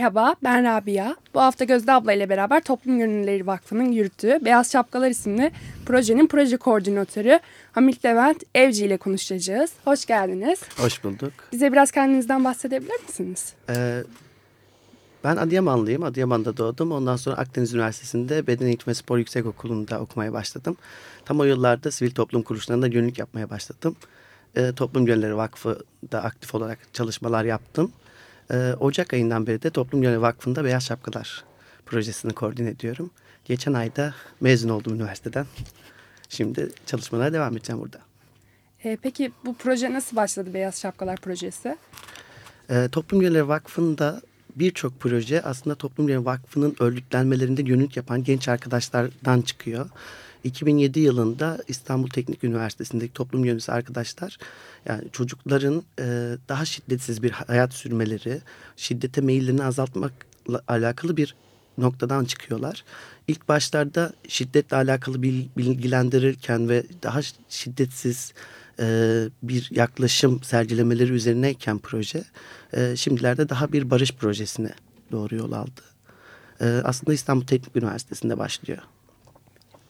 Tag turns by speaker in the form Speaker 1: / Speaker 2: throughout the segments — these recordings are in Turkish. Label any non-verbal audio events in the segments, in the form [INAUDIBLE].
Speaker 1: Merhaba, ben Rabia. Bu hafta Gözde abla ile beraber Toplum Gönüllüleri Vakfı'nın yürüttüğü Beyaz Şapkalar isimli projenin proje koordinatörü Hamit Levent Evci ile konuşacağız. Hoş geldiniz.
Speaker 2: Hoş bulduk.
Speaker 1: Bize biraz kendinizden bahsedebilir misiniz?
Speaker 2: Ee, ben Adıyamanlıyım. Adıyaman'da doğdum. Ondan sonra Akdeniz Üniversitesi'nde Beden Eğitimi Spor Yüksek Okulu'nda okumaya başladım. Tam o yıllarda sivil toplum kuruluşlarında gönüllülük yapmaya başladım. Ee, Toplum Gönülleri Vakfı'da aktif olarak çalışmalar yaptım. Ee, Ocak ayından beri de Toplum Gönüllü Vakfı'nda Beyaz Şapkalar projesini koordine ediyorum. Geçen ayda mezun oldum üniversiteden. Şimdi çalışmalara devam edeceğim burada.
Speaker 1: Ee, peki bu proje nasıl başladı Beyaz Şapkalar projesi?
Speaker 2: Ee, Toplum Gönülleri Vakfı'nda birçok proje aslında Toplum Gönülleri Vakfı'nın örgütlenmelerinde gönüllülük yapan genç arkadaşlardan çıkıyor. 2007 yılında İstanbul Teknik Üniversitesi'ndeki toplum yöneticisi arkadaşlar yani çocukların e, daha şiddetsiz bir hayat sürmeleri, şiddete meyillerini azaltmakla alakalı bir noktadan çıkıyorlar. İlk başlarda şiddetle alakalı bilgilendirirken ve daha şiddetsiz e, bir yaklaşım sergilemeleri üzerineyken proje e, şimdilerde daha bir barış projesine doğru yol aldı. E, aslında İstanbul Teknik Üniversitesi'nde başlıyor.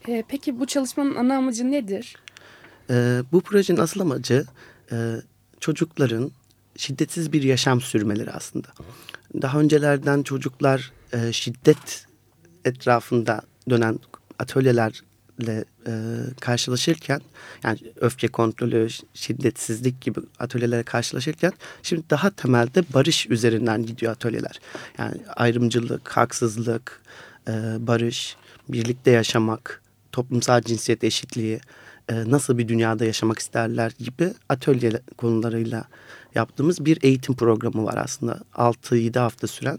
Speaker 1: E, peki bu çalışmanın ana amacı nedir?
Speaker 2: E, bu projenin asıl amacı e, çocukların şiddetsiz bir yaşam sürmeleri aslında. Daha öncelerden çocuklar e, şiddet etrafında dönen atölyelerle e, karşılaşırken yani öfke kontrolü, şiddetsizlik gibi atölyelere karşılaşırken şimdi daha temelde barış üzerinden gidiyor atölyeler. Yani ayrımcılık, haksızlık, e, barış, birlikte yaşamak, toplumsal cinsiyet eşitliği, e, nasıl bir dünyada yaşamak isterler gibi atölye konularıyla yaptığımız bir eğitim programı var aslında. 6-7 hafta süren.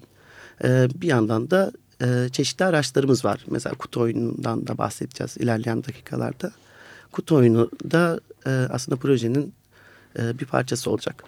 Speaker 2: E, bir yandan da e, çeşitli araçlarımız var. Mesela kutu oyunundan da bahsedeceğiz ilerleyen dakikalarda. Kutu oyunu da aslında projenin bir parçası olacak.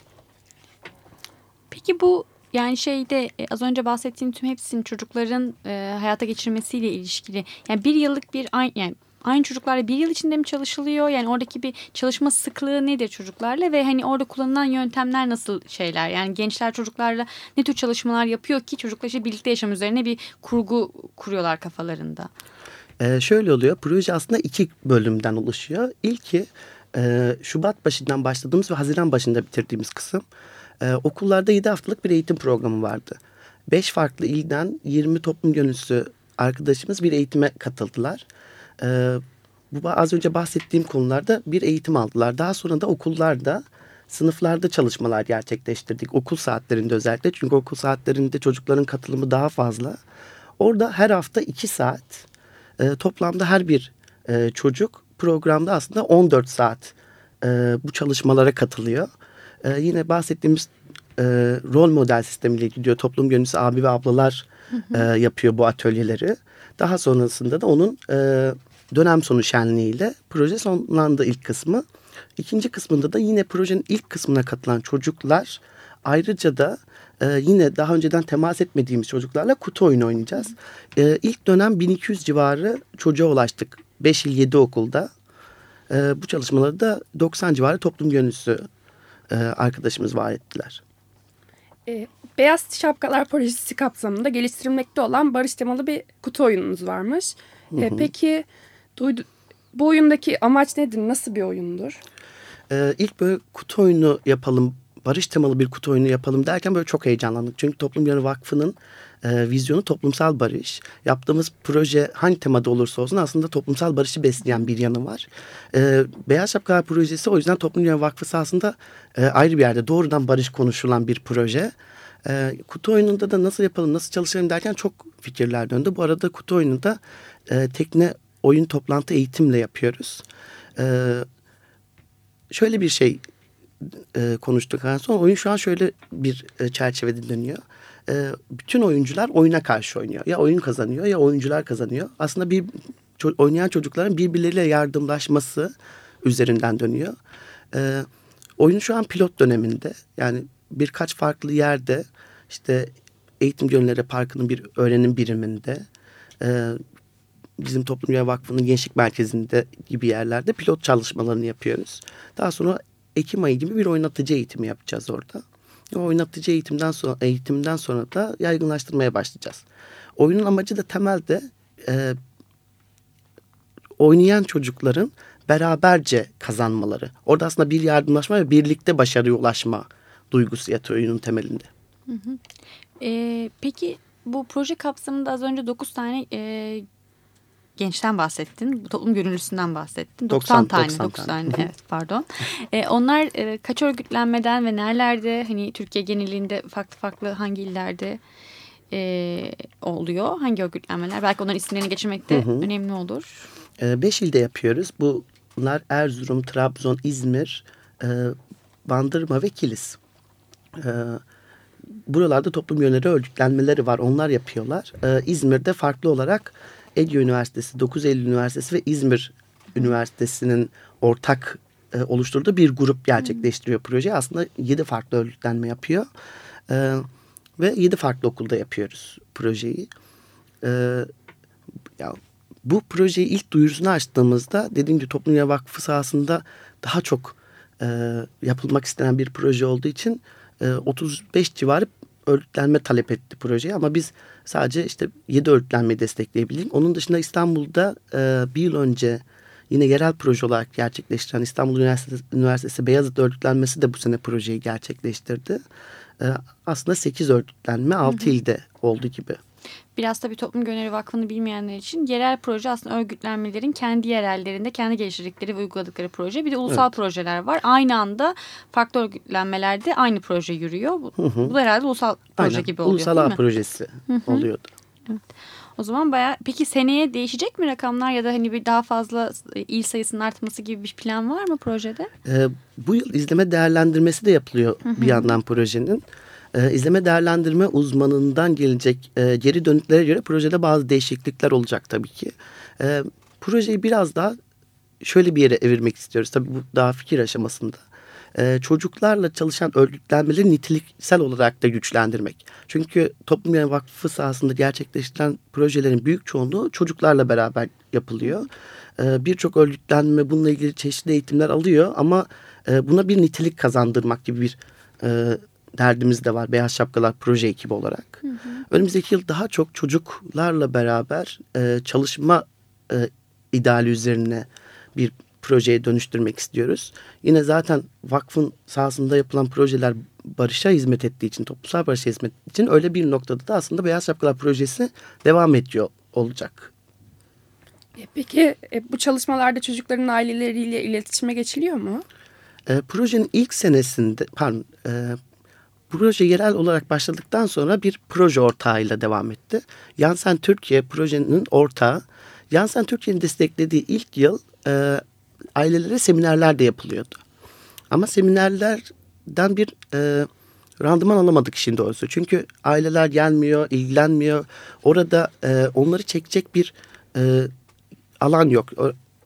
Speaker 3: Peki bu yani şeyde az önce bahsettiğim tüm hepsinin çocukların e, hayata geçirmesiyle ilişkili. Yani bir yıllık bir yani aynı çocuklarla bir yıl içinde mi çalışılıyor? Yani oradaki bir çalışma sıklığı nedir çocuklarla ve hani orada kullanılan yöntemler nasıl şeyler? Yani gençler çocuklarla ne tür çalışmalar yapıyor ki çocuklar işte birlikte yaşam üzerine bir kurgu kuruyorlar kafalarında?
Speaker 2: Ee, şöyle oluyor. Proje aslında iki bölümden oluşuyor. İlki e, Şubat başından başladığımız ve Haziran başında bitirdiğimiz kısım. E, okullarda 7 haftalık bir eğitim programı vardı. 5 farklı ilden 20 toplum gönüllüsü arkadaşımız bir eğitime katıldılar e, bu az önce bahsettiğim konularda bir eğitim aldılar. Daha sonra da okullarda sınıflarda çalışmalar gerçekleştirdik. Okul saatlerinde özellikle çünkü okul saatlerinde çocukların katılımı daha fazla. Orada her hafta iki saat e, toplamda her bir e, çocuk programda aslında 14 saat e, bu çalışmalara katılıyor. E, yine bahsettiğimiz e, rol model sistemiyle gidiyor. Toplum gönüllüsü abi ve ablalar E, yapıyor bu atölyeleri. Daha sonrasında da onun e, dönem sonu şenliğiyle proje sonlandı ilk kısmı. İkinci kısmında da yine projenin ilk kısmına katılan çocuklar ayrıca da e, yine daha önceden temas etmediğimiz çocuklarla kutu oyunu oynayacağız. E, ilk dönem 1200 civarı çocuğa ulaştık. 5 il 7 okulda. E, bu çalışmaları da 90 civarı toplum gönüllüsü e, arkadaşımız var ettiler.
Speaker 1: E, Beyaz Şapkalar Projesi kapsamında geliştirilmekte olan barış temalı bir kutu oyununuz varmış. E, peki duydu, bu oyundaki amaç nedir? Nasıl bir oyundur?
Speaker 2: Ee, ilk böyle kutu oyunu yapalım, barış temalı bir kutu oyunu yapalım derken böyle çok heyecanlandık. Çünkü Toplum Yanı Vakfı'nın e, vizyonu toplumsal barış. Yaptığımız proje hangi temada olursa olsun aslında toplumsal barışı besleyen bir yanı var. E, Beyaz Şapkalar Projesi o yüzden Toplum Yanı Vakfı aslında e, ayrı bir yerde doğrudan barış konuşulan bir proje. E, kutu oyununda da nasıl yapalım, nasıl çalışalım derken çok fikirler döndü. Bu arada kutu oyununda e, tekne oyun toplantı eğitimle yapıyoruz. E, şöyle bir şey e, konuştuk en son. Oyun şu an şöyle bir e, çerçevede dönüyor. E, bütün oyuncular oyuna karşı oynuyor. Ya oyun kazanıyor ya oyuncular kazanıyor. Aslında bir oynayan çocukların birbirleriyle yardımlaşması üzerinden dönüyor. E, oyun şu an pilot döneminde. Yani birkaç farklı yerde işte Eğitim Gönülleri Parkı'nın bir öğrenim biriminde e, bizim Toplum Vakfı'nın gençlik merkezinde gibi yerlerde pilot çalışmalarını yapıyoruz. Daha sonra Ekim ayı gibi bir oynatıcı eğitimi yapacağız orada. Oynatıcı eğitimden sonra eğitimden sonra da yaygınlaştırmaya başlayacağız. Oyunun amacı da temelde e, oynayan çocukların beraberce kazanmaları. Orada aslında bir yardımlaşma ve birlikte başarıya ulaşma duygusu yatıyor oyunun temelinde. Hı hı.
Speaker 3: Ee, peki bu proje kapsamında az önce 9 tane e, gençten bahsettin. Toplum gönüllüsünden bahsettin. 90, 90 tane. 90 9 tane. tane. evet pardon. E, onlar e, kaç örgütlenmeden ve nerelerde hani Türkiye genelinde farklı farklı hangi illerde e, oluyor? Hangi örgütlenmeler? Belki onların isimlerini geçirmek de hı hı. önemli olur.
Speaker 2: E, beş ilde yapıyoruz. Bunlar Erzurum, Trabzon, İzmir, e, Bandırma ve Kilis. E, buralarda toplum yönleri örgütlenmeleri var. Onlar yapıyorlar. E, İzmir'de farklı olarak Ege Üniversitesi, 9 Eylül Üniversitesi ve İzmir Üniversitesi'nin ortak e, oluşturduğu bir grup gerçekleştiriyor hmm. projeyi. Aslında 7 farklı örgütlenme yapıyor. E, ve 7 farklı okulda yapıyoruz projeyi. E, ya, bu projeyi ilk duyurusunu açtığımızda dediğim gibi Toplum Vakfı sahasında daha çok e, yapılmak istenen bir proje olduğu için e, 35 civarı örgütlenme talep etti projeye ama biz sadece işte 7 örgütlenmeyi destekleyebildik. Onun dışında İstanbul'da e, bir yıl önce yine yerel proje olarak gerçekleştiren İstanbul Üniversitesi, Üniversitesi Beyazıt örgütlenmesi de bu sene projeyi gerçekleştirdi. E, aslında 8 örgütlenme 6 ilde oldu gibi.
Speaker 3: Biraz tabii Toplum Gönülleri Vakfı'nı bilmeyenler için yerel proje aslında örgütlenmelerin kendi yerellerinde kendi geliştirdikleri ve uyguladıkları proje. Bir de ulusal evet. projeler var. Aynı anda farklı örgütlenmelerde aynı proje yürüyor. Bu, hı hı. bu da herhalde ulusal proje Aynen. gibi oluyor
Speaker 2: ulusal
Speaker 3: mi?
Speaker 2: projesi hı hı. oluyordu.
Speaker 3: Evet. O zaman baya peki seneye değişecek mi rakamlar ya da hani bir daha fazla il sayısının artması gibi bir plan var mı projede?
Speaker 2: Ee, bu yıl izleme değerlendirmesi de yapılıyor hı hı. bir yandan projenin e, izleme değerlendirme uzmanından gelecek e, geri dönütlere göre projede bazı değişiklikler olacak tabii ki. E, projeyi biraz daha şöyle bir yere evirmek istiyoruz. Tabii bu daha fikir aşamasında. E, çocuklarla çalışan örgütlenmeleri niteliksel olarak da güçlendirmek. Çünkü Toplum Yayın Vakfı sahasında gerçekleştirilen projelerin büyük çoğunluğu çocuklarla beraber yapılıyor. E, Birçok örgütlenme bununla ilgili çeşitli eğitimler alıyor ama e, buna bir nitelik kazandırmak gibi bir e, derdimiz de var Beyaz Şapkalar proje ekibi olarak. Hı hı. Önümüzdeki yıl daha çok çocuklarla beraber e, çalışma e, ideali üzerine bir projeye dönüştürmek istiyoruz. Yine zaten vakfın sahasında yapılan projeler barışa hizmet ettiği için, toplumsal barışa hizmet ettiği için öyle bir noktada da aslında Beyaz Şapkalar projesi devam ediyor olacak.
Speaker 1: E, peki e, bu çalışmalarda çocukların aileleriyle iletişime geçiliyor mu?
Speaker 2: E, projenin ilk senesinde, pardon, e, proje yerel olarak başladıktan sonra bir proje ortağıyla devam etti. Yansen Türkiye projenin ortağı. Yansen Türkiye'nin desteklediği ilk yıl e, ailelere seminerler de yapılıyordu. Ama seminerlerden bir e, randıman alamadık şimdi doğrusu. Çünkü aileler gelmiyor, ilgilenmiyor. Orada e, onları çekecek bir e, alan yok.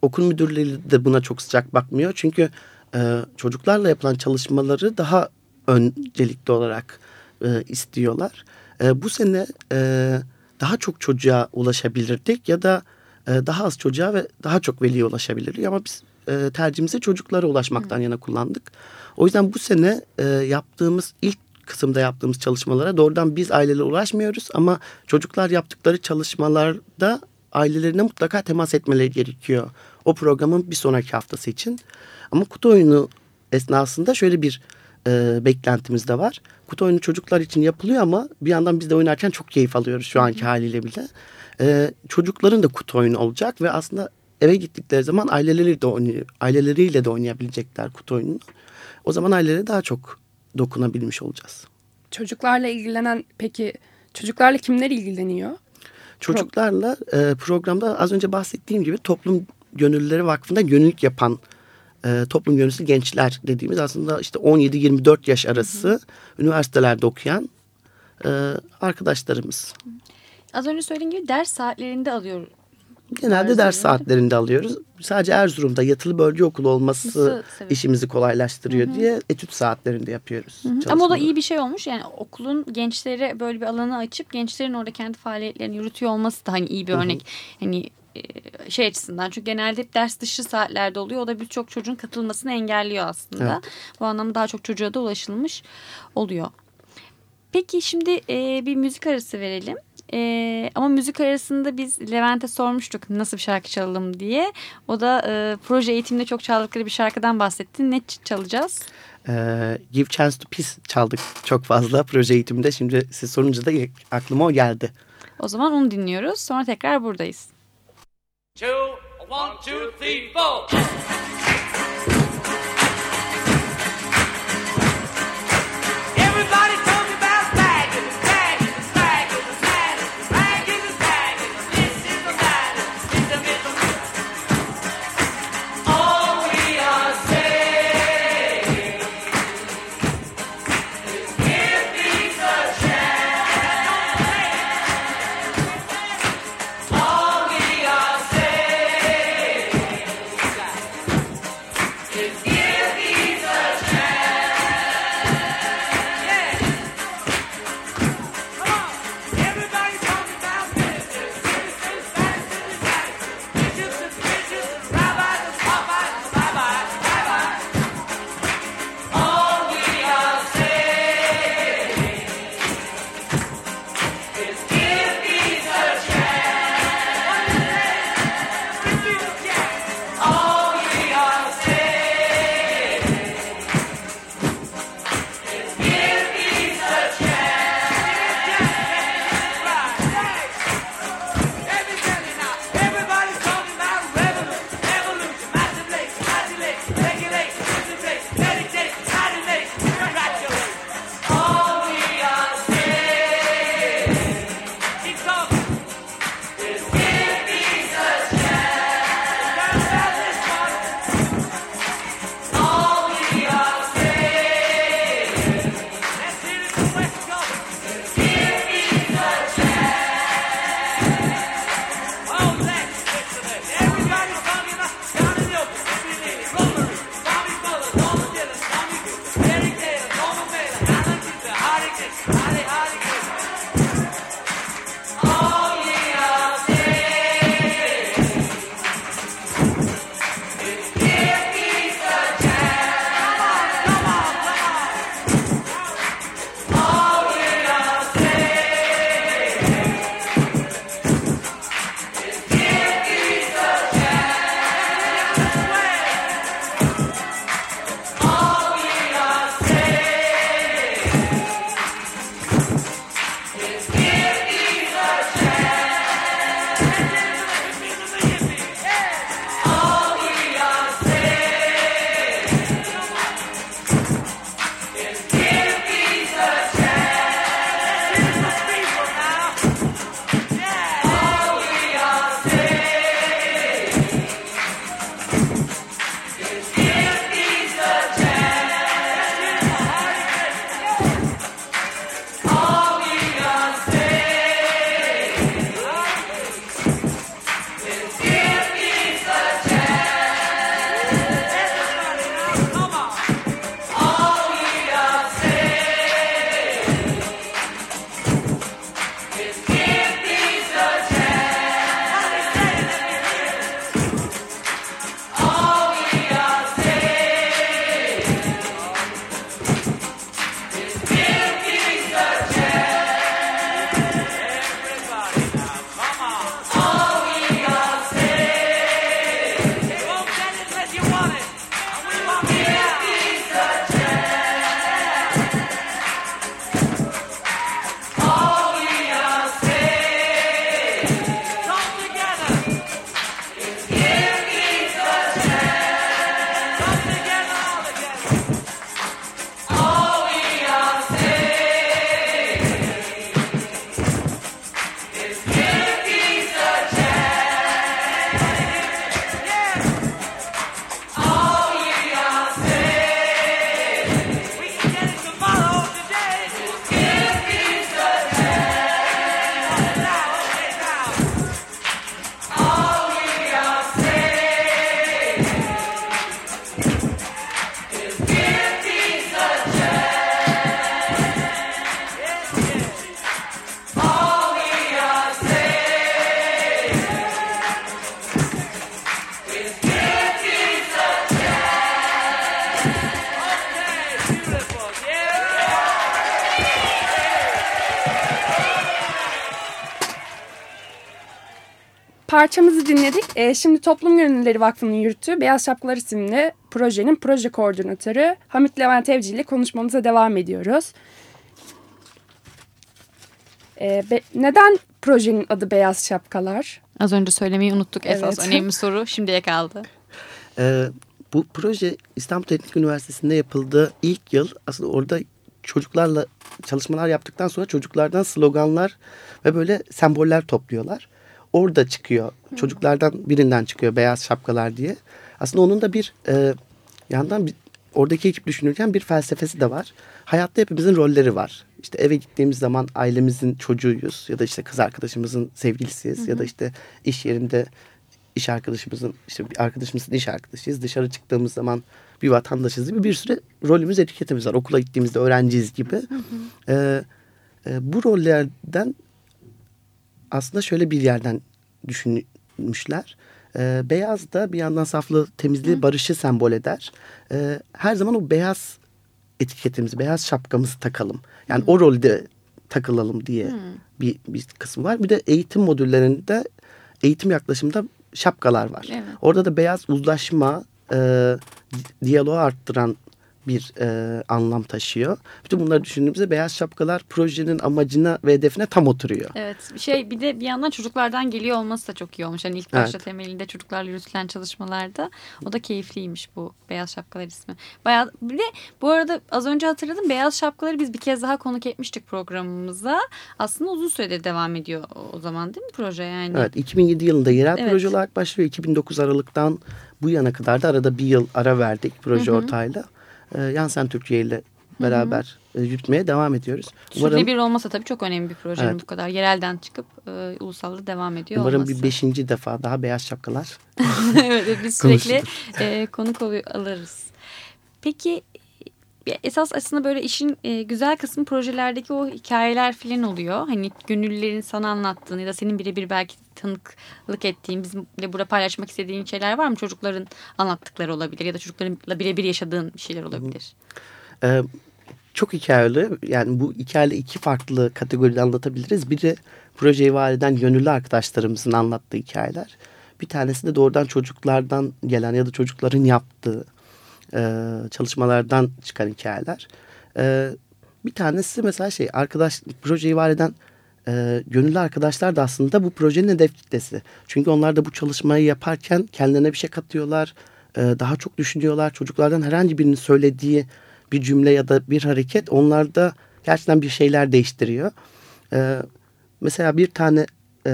Speaker 2: Okul müdürleri de buna çok sıcak bakmıyor. Çünkü e, çocuklarla yapılan çalışmaları daha öncelikli olarak e, istiyorlar. E, bu sene e, daha çok çocuğa ulaşabilirdik ya da e, daha az çocuğa ve daha çok veliye ulaşabilirdik ama biz e, tercihimizi çocuklara ulaşmaktan Hı. yana kullandık. O yüzden bu sene e, yaptığımız ilk kısımda yaptığımız çalışmalara doğrudan biz ailelere ulaşmıyoruz ama çocuklar yaptıkları çalışmalarda ailelerine mutlaka temas etmeleri gerekiyor. O programın bir sonraki haftası için. Ama kutu oyunu esnasında şöyle bir e, beklentimiz de var. Kutu oyunu çocuklar için yapılıyor ama bir yandan biz de oynarken çok keyif alıyoruz şu anki haliyle bile. E, çocukların da kutu oyunu olacak ve aslında eve gittikleri zaman aileleriyle de, oynay aileleriyle de oynayabilecekler kutu oyununu. O zaman ailelere daha çok dokunabilmiş olacağız.
Speaker 1: Çocuklarla ilgilenen peki çocuklarla kimler ilgileniyor?
Speaker 2: Çocuklarla e, programda az önce bahsettiğim gibi Toplum Gönüllüleri Vakfı'nda gönüllülük yapan e, toplum yöneticisi gençler dediğimiz aslında işte 17-24 yaş arası hı hı. üniversitelerde okuyan e, arkadaşlarımız.
Speaker 3: Az önce söylediğim gibi ders saatlerinde alıyor.
Speaker 2: Genelde
Speaker 3: Ders
Speaker 2: ders
Speaker 3: saatlerinde.
Speaker 2: alıyoruz. Sadece Erzurum'da yatılı bölge okulu olması
Speaker 3: sebep?
Speaker 2: işimizi kolaylaştırıyor diye etüt saatlerinde yapıyoruz.
Speaker 3: Ama o da iyi bir şey olmuş. Yani okulun gençlere böyle bir alanı açıp gençlerin orada kendi faaliyetlerini yürütüyor olması da hani iyi bir örnek. Hani e, şey açısından çünkü genelde hep ders dışı saatlerde oluyor. O da birçok çocuğun katılmasını engelliyor aslında.
Speaker 2: Evet.
Speaker 3: Bu anlamda daha çok çocuğa da ulaşılmış oluyor. Peki şimdi e, bir müzik arası verelim. E, ama müzik arasında biz Levent'e sormuştuk nasıl bir şarkı çalalım diye. O da e, proje eğitiminde çok çaldıkları bir şarkıdan bahsetti. Ne çalacağız?
Speaker 2: Ee, Give Chance to Peace çaldık çok fazla proje eğitiminde. Şimdi siz sorunca da aklıma o geldi.
Speaker 3: O zaman onu dinliyoruz. Sonra tekrar buradayız.
Speaker 4: Two, one, two, three, four.
Speaker 1: Parçamızı dinledik. E, şimdi Toplum Gönüllüleri Vakfı'nın yürüttüğü Beyaz Şapkalar isimli projenin proje koordinatörü Hamit Levent Evci ile konuşmamıza devam ediyoruz. E, be- neden projenin adı Beyaz Şapkalar?
Speaker 3: Az önce söylemeyi unuttuk esas
Speaker 1: Evet.
Speaker 3: önemli soru şimdiye kaldı.
Speaker 2: Ee, bu proje İstanbul Teknik Üniversitesi'nde yapıldığı ilk yıl aslında orada çocuklarla çalışmalar yaptıktan sonra çocuklardan sloganlar ve böyle semboller topluyorlar. Orada çıkıyor. Çocuklardan birinden çıkıyor beyaz şapkalar diye. Aslında onun da bir e, yandan bir, oradaki ekip düşünürken bir felsefesi de var. Hayatta hepimizin rolleri var. İşte eve gittiğimiz zaman ailemizin çocuğuyuz ya da işte kız arkadaşımızın sevgilisiyiz ya da işte iş yerinde iş arkadaşımızın işte bir arkadaşımızın iş arkadaşıyız. Dışarı çıktığımız zaman bir vatandaşız gibi bir sürü rolümüz etiketimiz var. Okula gittiğimizde öğrenciyiz gibi. Ee, e, bu rollerden aslında şöyle bir yerden düşünmüşler. Ee, beyaz da bir yandan saflığı, temizliği, barışı sembol eder. Ee, her zaman o beyaz etiketimizi, beyaz şapkamızı takalım. Yani o rolde takılalım diye bir, bir kısmı var. Bir de eğitim modüllerinde eğitim yaklaşımında şapkalar var.
Speaker 3: Evet.
Speaker 2: Orada da beyaz uzlaşma, e, di- diyaloğu arttıran bir e, anlam taşıyor. Bütün bunları düşündüğümüzde beyaz şapkalar projenin amacına ve hedefine tam oturuyor.
Speaker 3: Evet şey bir de bir yandan çocuklardan geliyor olması da çok iyi olmuş. Hani ilk başta
Speaker 2: Evet.
Speaker 3: temelinde çocuklarla yürütülen çalışmalarda o da keyifliymiş bu Beyaz Şapkalar ismi. Bayağı bir de bu arada az önce hatırladım Beyaz Şapkaları biz bir kez daha konuk etmiştik programımıza. Aslında uzun süredir devam ediyor o- zaman değil mi proje yani?
Speaker 2: Evet 2007 yılında yerel
Speaker 3: Evet.
Speaker 2: proje olarak başlıyor. 2009 Aralık'tan bu yana kadar da arada bir yıl ara verdik proje ortağıyla. Ee, Yansen Türkiye ile beraber e, yürütmeye devam ediyoruz.
Speaker 3: Sürekli bir olmasa tabii çok önemli bir projenin
Speaker 2: Evet.
Speaker 3: bu kadar yerelden çıkıp e, ulusalda devam ediyor
Speaker 2: umarım
Speaker 3: olması.
Speaker 2: bir beşinci defa daha beyaz şapkalar [LAUGHS]
Speaker 3: evet biz sürekli e, konuk alırız. Peki e, esas aslında böyle işin e, güzel kısmı projelerdeki o hikayeler falan oluyor. Hani gönüllülerin sana anlattığın ya da senin birebir belki tanıklık ettiğin, bizimle burada paylaşmak istediğin şeyler var mı? Çocukların anlattıkları olabilir ya da çocuklarla birebir yaşadığın şeyler olabilir.
Speaker 2: Ee, çok hikayeli. Yani bu hikayeli iki farklı kategoride anlatabiliriz. Biri projeyi var eden gönüllü arkadaşlarımızın anlattığı hikayeler. Bir tanesi de doğrudan çocuklardan gelen ya da çocukların yaptığı e, çalışmalardan çıkan hikayeler. E, bir tanesi mesela şey arkadaş projeyi var eden e, gönüllü arkadaşlar da aslında bu projenin hedef kitlesi. Çünkü onlar da bu çalışmayı yaparken kendilerine bir şey katıyorlar. e, daha çok düşünüyorlar. Çocuklardan herhangi birinin söylediği bir cümle ya da bir hareket onlarda gerçekten bir şeyler değiştiriyor. E, mesela bir tane e,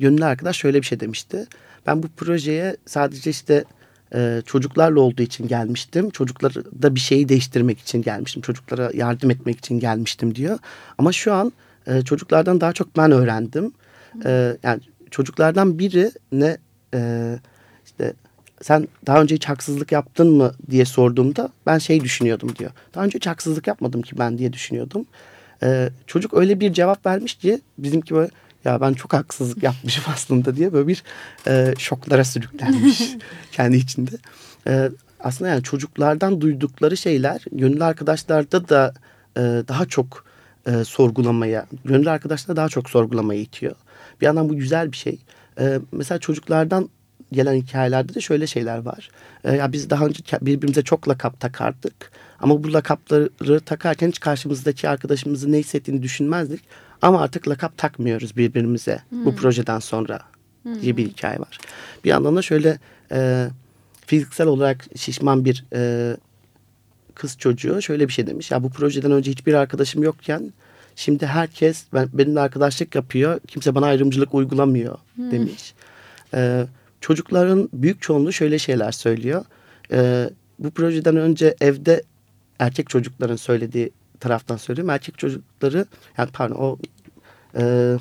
Speaker 2: gönüllü arkadaş şöyle bir şey demişti. Ben bu projeye sadece işte e, çocuklarla olduğu için gelmiştim. Çocuklarda bir şeyi değiştirmek için gelmiştim. Çocuklara yardım etmek için gelmiştim diyor. Ama şu an e, çocuklardan daha çok ben öğrendim. E, yani çocuklardan biri ne e, işte sen daha önce hiç haksızlık yaptın mı diye sorduğumda ben şey düşünüyordum diyor. Daha önce hiç haksızlık yapmadım ki ben diye düşünüyordum. E, çocuk öyle bir cevap vermiş ki bizimki böyle ya ben çok haksızlık yapmışım [LAUGHS] aslında diye böyle bir e, şoklara sürüklenmiş [LAUGHS] kendi içinde. E, aslında yani çocuklardan duydukları şeyler gönüllü arkadaşlarda da e, daha çok e, sorgulamaya, gönüllü arkadaşlar daha çok sorgulamaya itiyor. Bir yandan bu güzel bir şey. E, mesela çocuklardan gelen hikayelerde de şöyle şeyler var. E, ya biz daha önce birbirimize çok lakap takardık. Ama bu lakapları takarken hiç karşımızdaki arkadaşımızın ne hissettiğini düşünmezdik. Ama artık lakap takmıyoruz birbirimize bu projeden sonra diye bir hikaye var. Bir yandan da şöyle e, fiziksel olarak şişman bir e, kız çocuğu şöyle bir şey demiş. Ya bu projeden önce hiçbir arkadaşım yokken şimdi herkes ben, benimle arkadaşlık yapıyor. Kimse bana ayrımcılık uygulamıyor demiş. Ee, çocukların büyük çoğunluğu şöyle şeyler söylüyor. Ee, bu projeden önce evde erkek çocukların söylediği taraftan söylüyorum. Erkek çocukları yani pardon o e,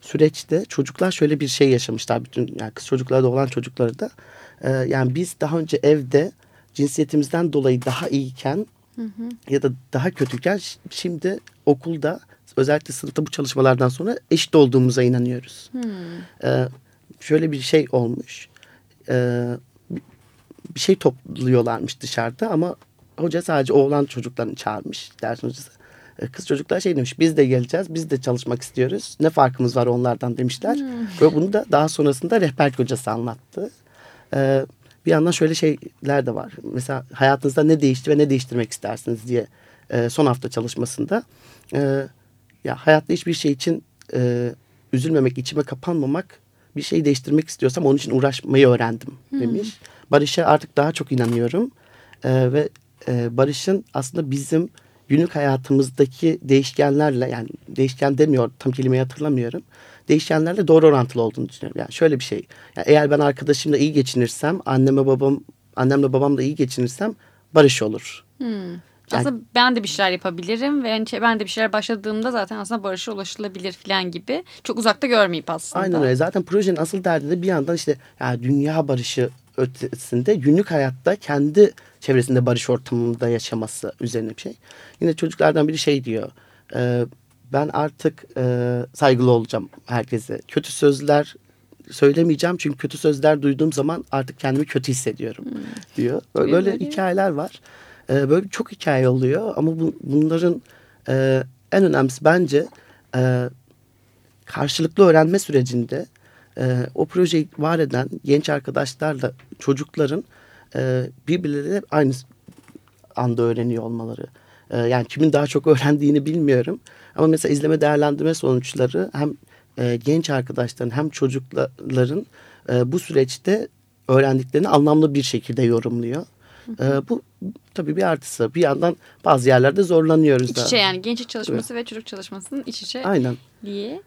Speaker 2: süreçte çocuklar şöyle bir şey yaşamışlar. Bütün yani kız çocukları da olan çocukları da. Ee, yani biz daha önce evde cinsiyetimizden dolayı daha iyiyken ya da daha kötüyken şimdi okulda özellikle sınıfta bu çalışmalardan sonra eşit olduğumuza inanıyoruz. Ee, şöyle bir şey olmuş. Ee, bir şey topluyorlarmış dışarıda ama hoca sadece oğlan çocuklarını çağırmış ders hocası. E, Kız çocuklar şey demiş biz de geleceğiz biz de çalışmak istiyoruz. Ne farkımız var onlardan demişler. Ve bunu da daha sonrasında rehber kocası anlattı. E, bir yandan şöyle şeyler de var. Mesela hayatınızda ne değişti ve ne değiştirmek istersiniz diye e, son hafta çalışmasında. E, ya hayatta hiçbir şey için e, üzülmemek, içime kapanmamak, bir şeyi değiştirmek istiyorsam onun için uğraşmayı öğrendim demiş. Barış'a artık daha çok inanıyorum. E, ve e, Barış'ın aslında bizim günlük hayatımızdaki değişkenlerle yani değişken demiyor tam kelimeyi hatırlamıyorum. Değişkenlerle doğru orantılı olduğunu düşünüyorum. Yani şöyle bir şey. Yani eğer ben arkadaşımla iyi geçinirsem, anneme babam, annemle babamla iyi geçinirsem barış olur.
Speaker 3: Aslında ben de bir şeyler yapabilirim ve yani şey- ben de bir şeyler başladığımda zaten aslında barışa ulaşılabilir falan gibi. Çok uzakta görmeyip aslında.
Speaker 2: Aynen öyle. Zaten projenin asıl derdi de bir yandan işte yani dünya barışı ötesinde günlük hayatta kendi çevresinde barış ortamında yaşaması üzerine bir şey. Yine çocuklardan biri şey diyor. e, ben artık e, saygılı olacağım herkese. Kötü sözler söylemeyeceğim çünkü kötü sözler duyduğum zaman artık kendimi kötü hissediyorum diyor. Böyle, böyle
Speaker 3: Böyle.
Speaker 2: hikayeler var. E, böyle çok hikaye oluyor ama bu, bunların e, en önemlisi bence e, karşılıklı öğrenme sürecinde e, o projeyi var eden genç arkadaşlarla çocukların e, birbirleriyle aynı anda öğreniyor olmaları. E, yani kimin daha çok [LAUGHS] öğrendiğini bilmiyorum. Ama mesela izleme değerlendirme sonuçları hem e, genç arkadaşların hem çocukların e, bu süreçte öğrendiklerini anlamlı bir şekilde yorumluyor. E, bu tabii bir artısı. Bir yandan bazı yerlerde zorlanıyoruz
Speaker 3: İç
Speaker 2: da.
Speaker 3: içe yani gençlik çalışması ve çocuk çalışmasının iç içe
Speaker 2: Aynen.
Speaker 3: diye.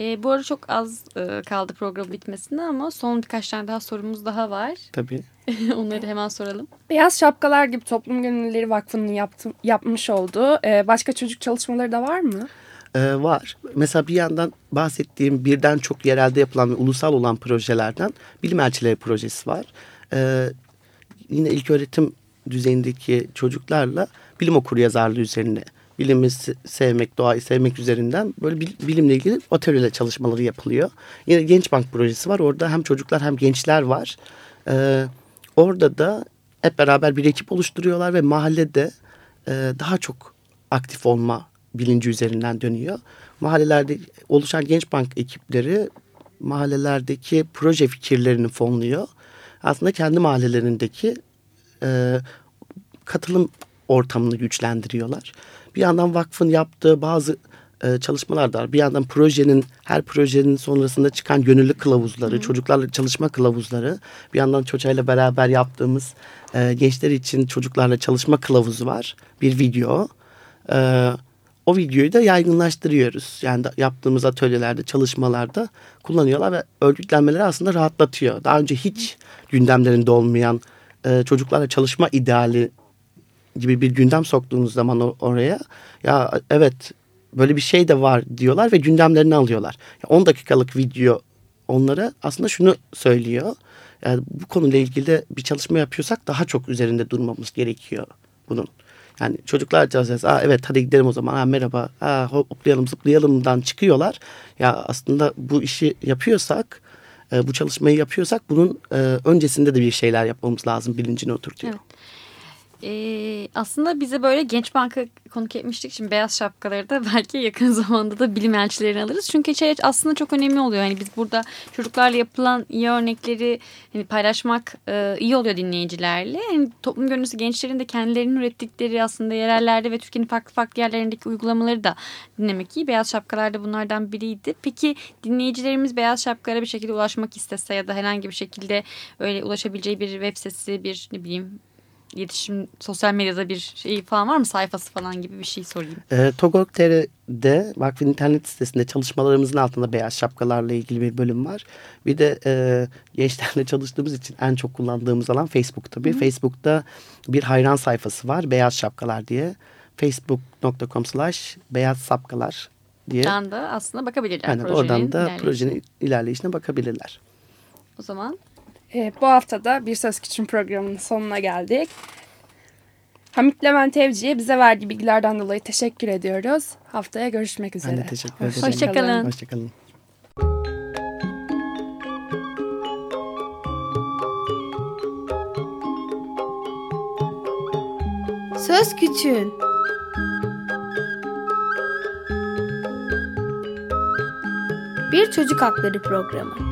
Speaker 3: E, bu arada çok az e, kaldı program bitmesine ama son birkaç tane daha sorumuz daha var.
Speaker 2: Tabii. [LAUGHS]
Speaker 3: Onları hemen soralım.
Speaker 1: Beyaz Şapkalar gibi Toplum Gönüllüleri Vakfı'nın yapmış olduğu e, başka çocuk çalışmaları da var mı?
Speaker 2: Ee, var. Mesela bir yandan bahsettiğim birden çok yerelde yapılan ve ulusal olan projelerden bilim elçileri projesi var. Ee, yine ilk öğretim düzeyindeki çocuklarla bilim okuru yazarlığı üzerine bilimi se- sevmek, doğayı sevmek üzerinden böyle bil- bilimle ilgili atölye çalışmaları yapılıyor. Yine Genç Bank projesi var. Orada hem çocuklar hem gençler var. Ee, orada da hep beraber bir ekip oluşturuyorlar ve mahallede e, daha çok aktif olma bilinci üzerinden dönüyor. Mahallelerde oluşan Genç Bank ekipleri mahallelerdeki proje fikirlerini fonluyor. Aslında kendi mahallelerindeki e, katılım ortamını güçlendiriyorlar. Bir yandan vakfın yaptığı bazı e, çalışmalar da var. Bir yandan projenin her projenin sonrasında çıkan gönüllü kılavuzları, çocuklarla çalışma kılavuzları. Bir yandan çocuğuyla beraber yaptığımız e, gençler için çocuklarla çalışma kılavuzu var. Bir video. E, o videoyu da yaygınlaştırıyoruz. Yani yaptığımız atölyelerde, çalışmalarda kullanıyorlar ve örgütlenmeleri aslında rahatlatıyor. Daha önce hiç gündemlerinde olmayan e, çocuklarla çalışma ideali gibi bir gündem soktuğunuz zaman o- oraya ya evet böyle bir şey de var diyorlar ve gündemlerini alıyorlar. Ya 10 dakikalık video onlara aslında şunu söylüyor. Yani bu konuyla ilgili de bir çalışma yapıyorsak daha çok üzerinde durmamız gerekiyor bunun. Yani çocuklar çalışacağız. Aa, evet hadi gidelim o zaman. Ha, merhaba. Ha, hoplayalım zıplayalımdan çıkıyorlar. Ya aslında bu işi yapıyorsak e, bu çalışmayı yapıyorsak bunun e, öncesinde de bir şeyler yapmamız lazım bilincine oturtuyor.
Speaker 3: Evet. Ee, aslında bize böyle Genç Bank'a konuk etmiştik. Şimdi beyaz şapkaları da belki yakın [LAUGHS] zamanda da bilim elçilerini alırız. Çünkü şey aslında çok önemli oluyor. Yani biz burada çocuklarla yapılan iyi örnekleri hani paylaşmak e, iyi oluyor dinleyicilerle. Yani toplum gönüllüsü gençlerin de kendilerinin ürettikleri aslında yerellerde ve Türkiye'nin farklı farklı yerlerindeki uygulamaları da dinlemek iyi. Beyaz şapkalar da bunlardan biriydi. Peki dinleyicilerimiz beyaz şapkalara bir şekilde ulaşmak istese ya da herhangi bir şekilde öyle ulaşabileceği bir web sitesi bir ne bileyim iletişim sosyal medyada bir şey falan var mı sayfası falan gibi bir şey sorayım.
Speaker 2: E, Togorg.tr'de vakfın internet sitesinde çalışmalarımızın altında beyaz şapkalarla ilgili bir bölüm var. Bir de e, gençlerle çalıştığımız için en çok kullandığımız alan Facebook tabii. Facebook'ta bir hayran sayfası var beyaz şapkalar diye. facebook.com slash beyaz şapkalar diye.
Speaker 3: Oradan da aslında bakabilirler projenin
Speaker 2: oradan da
Speaker 3: ilerleyişine.
Speaker 2: projenin ilerleyişine bakabilirler.
Speaker 3: O zaman
Speaker 1: e, bu haftada Bir Söz Küçüm programının sonuna geldik. Hamit Levent Evci'ye bize verdiği bilgilerden dolayı teşekkür ediyoruz. Haftaya görüşmek üzere.
Speaker 2: Ben de teşekkür ederim.
Speaker 3: Hoşçakalın.
Speaker 2: Hoşçakalın.
Speaker 5: Söz Küçüğün Bir Çocuk Hakları Programı